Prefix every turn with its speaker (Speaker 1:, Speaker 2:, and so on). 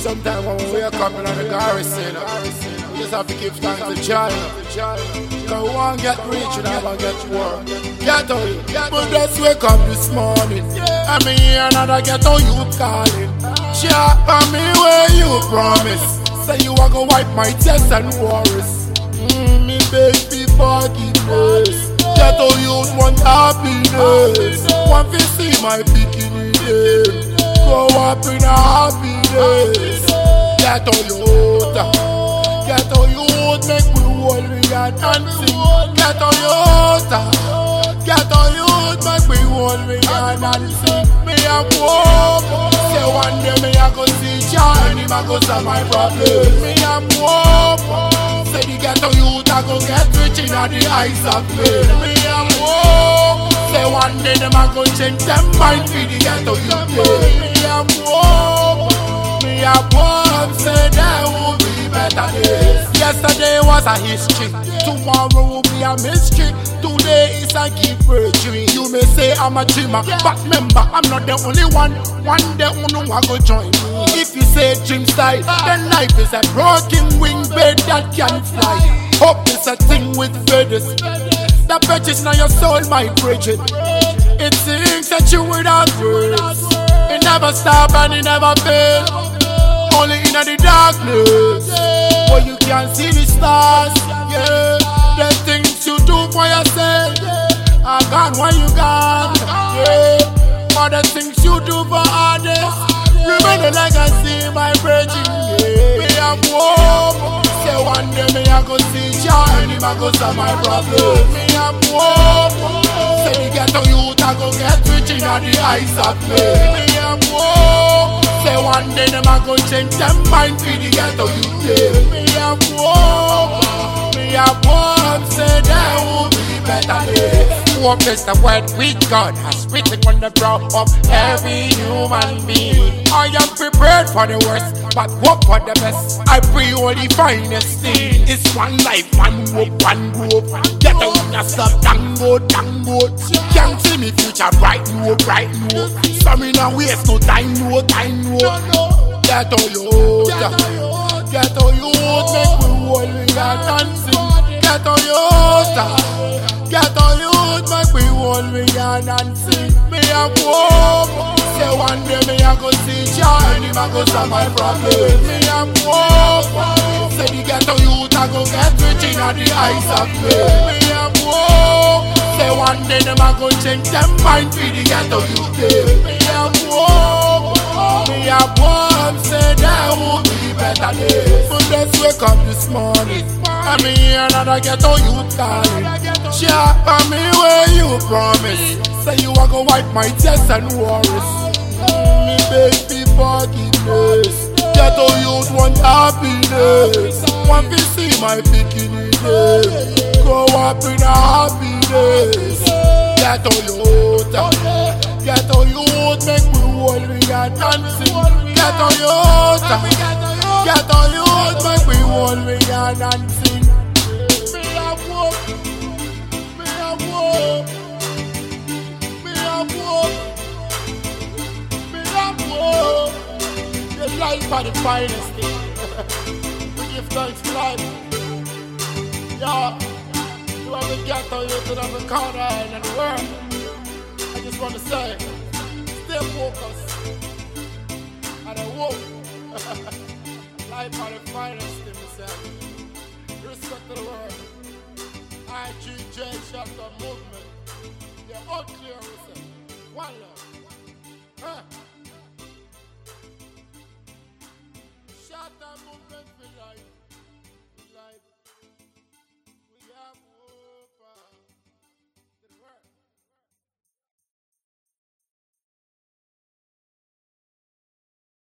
Speaker 1: Sometimes when we wake up in the garrison, we just have to give thanks to China. Cause we want to get rich and I want to get poor. On you. But let's wake up this morning. I mean, another get on you calling. Sure, I mean, where you promise. Say you are gonna wipe my tears and worries. Mm, me baby forgiveness. Get on you want happiness. Want to see my bikini day. Grow up in a happiness. Get on youth. Get on youth. Make we hold we and dancing. Get on youth. Get on youth. Make we hold we and dancing. Me a hope. Say one day me a go see Jah him a go solve my problem. Me a hope. Say the ghetto youth a go get rich in the eyes of men. Me a hope. Say one day them a go change them mind for the ghetto. Me a hope. Me a hope. Say there will be better days. Yesterday was a history. Tomorrow will be a mystery. Today is a gift virtue. You may say I'm a dreamer, but remember I'm not the only one. One day uno I go join me. If you say dream style, then life is a broken wing bird that can't fly. Hope is a thing with feathers. The purchase now your soul, my Bridget. It sings that you without words. It never stop and it never fail. Only in the darkness where you can see the stars. Yeah, the things you do for yourself are gone when you gone. Yeah, all the things you do for others. Remember the legacy, my virgin. One day me I go see Jah and him I go solve my problem. Me am hope. Say the ghetto youth I go get rich in the eyes of me. Me am hope. Say one day them a go change them mind for the ghetto youth. Me a hope, me a hope. Say there will be better days. Hope is the word we God has written on the brow of every human being. I am prepared for the worst, but hope for the best. I pray only finest thing. It's one life, one hope, one hope. Get out and stop, tango, tango. Can't see me future bright, no, bright, no. Some in a waste, no time, no time, no. Get on youth, get on youth, make me hold we are dancing. Get on youth, get on youth, make me hold we are dancing. Me a hope, say one day me a go see Jah and him a go solve my problem. Me a hope, say the ghetto youth a go get rich in the eyes of me. Me a hope, say one day them a go change them mind for the ghetto youth. Me a hope, me a hope, say there will be better days. But let's wake up this morning. I mean, hear another ghetto youth calling. I mean, where you promise. Say you are gonna wipe my tears and worries. Mm, me baby forgiveness. Ghetto youth want happiness. Want to see my bikini day. Grow up in a happiness. Ghetto youth. Ghetto youth make me hold me and dancing. Ghetto youth. Ghetto youth make me hold me and dancing. Are the finest thing. we give thanks to life. Yeah. You have the ghetto youth in the corner and the world. I just want to say, stay focused. And I hope life are the finest thing, myself. Respect to the world. IGJ chapter movement. You're all clear, myself. One love. Huh?